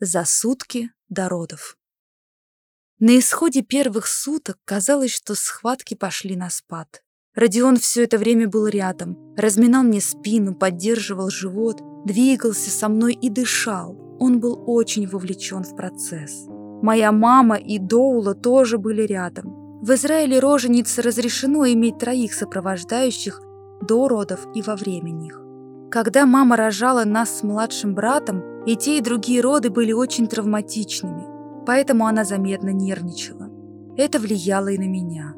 За сутки до родов. На исходе первых суток казалось, что схватки пошли на спад. Родион все это время был рядом, разминал мне спину, поддерживал живот, двигался со мной и дышал. Он был очень вовлечен в процесс. Моя мама и Доула тоже были рядом. В Израиле роженице разрешено иметь троих сопровождающих до родов и во время них. Когда мама рожала нас с младшим братом, и те, и другие роды были очень травматичными, поэтому она заметно нервничала. Это влияло и на меня.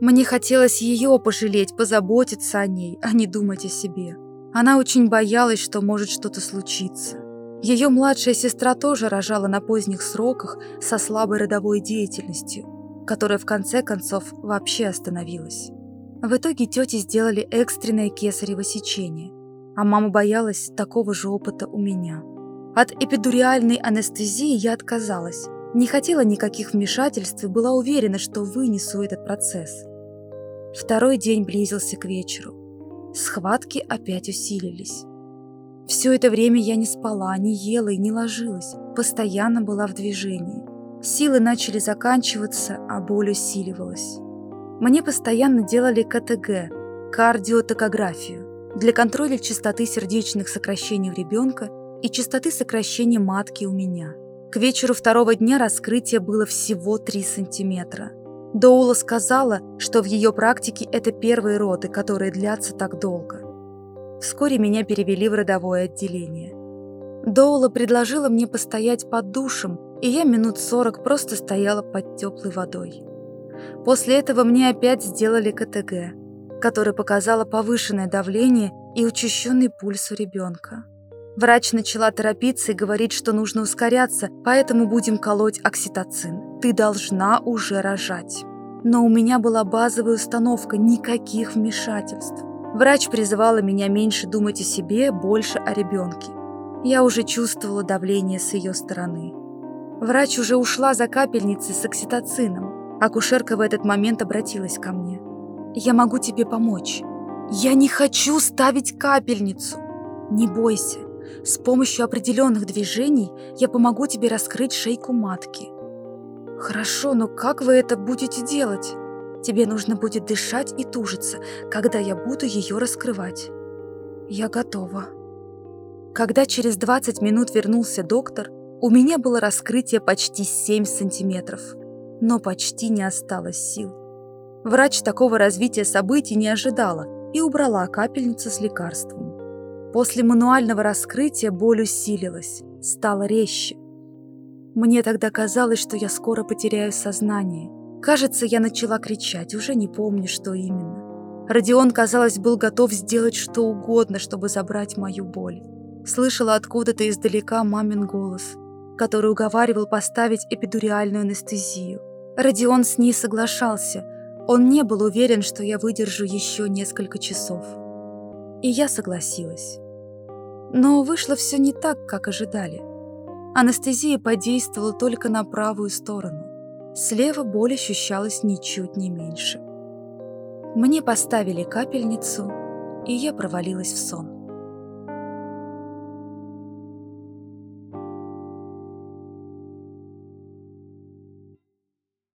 Мне хотелось ее пожалеть, позаботиться о ней, а не думать о себе. Она очень боялась, что может что-то случиться. Ее младшая сестра тоже рожала на поздних сроках со слабой родовой деятельностью, которая в конце концов вообще остановилась. В итоге тети сделали экстренное кесарево сечение, а мама боялась такого же опыта у меня. От эпидуриальной анестезии я отказалась, не хотела никаких вмешательств и была уверена, что вынесу этот процесс. Второй день близился к вечеру. Схватки опять усилились. Все это время я не спала, не ела и не ложилась, постоянно была в движении. Силы начали заканчиваться, а боль усиливалась. Мне постоянно делали КТГ, кардиотокографию, для контроля частоты сердечных сокращений у ребенка и частоты сокращения матки у меня. К вечеру второго дня раскрытие было всего 3 сантиметра. Доула сказала, что в ее практике это первые роды, которые длятся так долго. Вскоре меня перевели в родовое отделение. Доула предложила мне постоять под душем, и я минут сорок просто стояла под теплой водой. После этого мне опять сделали КТГ, которое показало повышенное давление и учащенный пульс у ребенка. Врач начала торопиться и говорить, что нужно ускоряться, поэтому будем колоть окситоцин. Ты должна уже рожать. Но у меня была базовая установка никаких вмешательств. Врач призывала меня меньше думать о себе, больше о ребенке. Я уже чувствовала давление с ее стороны. Врач уже ушла за капельницей с окситоцином. Акушерка в этот момент обратилась ко мне. «Я могу тебе помочь. Я не хочу ставить капельницу. Не бойся. С помощью определенных движений я помогу тебе раскрыть шейку матки». «Хорошо, но как вы это будете делать?» «Тебе нужно будет дышать и тужиться, когда я буду ее раскрывать». «Я готова». Когда через 20 минут вернулся доктор, у меня было раскрытие почти 7 сантиметров – но почти не осталось сил. Врач такого развития событий не ожидала и убрала капельницу с лекарством. После мануального раскрытия боль усилилась, стала резче. Мне тогда казалось, что я скоро потеряю сознание. Кажется, я начала кричать, уже не помню, что именно. Родион, казалось, был готов сделать что угодно, чтобы забрать мою боль. Слышала откуда-то издалека мамин голос, который уговаривал поставить эпидуриальную анестезию. Родион с ней соглашался. Он не был уверен, что я выдержу еще несколько часов. И я согласилась. Но вышло все не так, как ожидали. Анестезия подействовала только на правую сторону. Слева боль ощущалась ничуть не меньше. Мне поставили капельницу, и я провалилась в сон.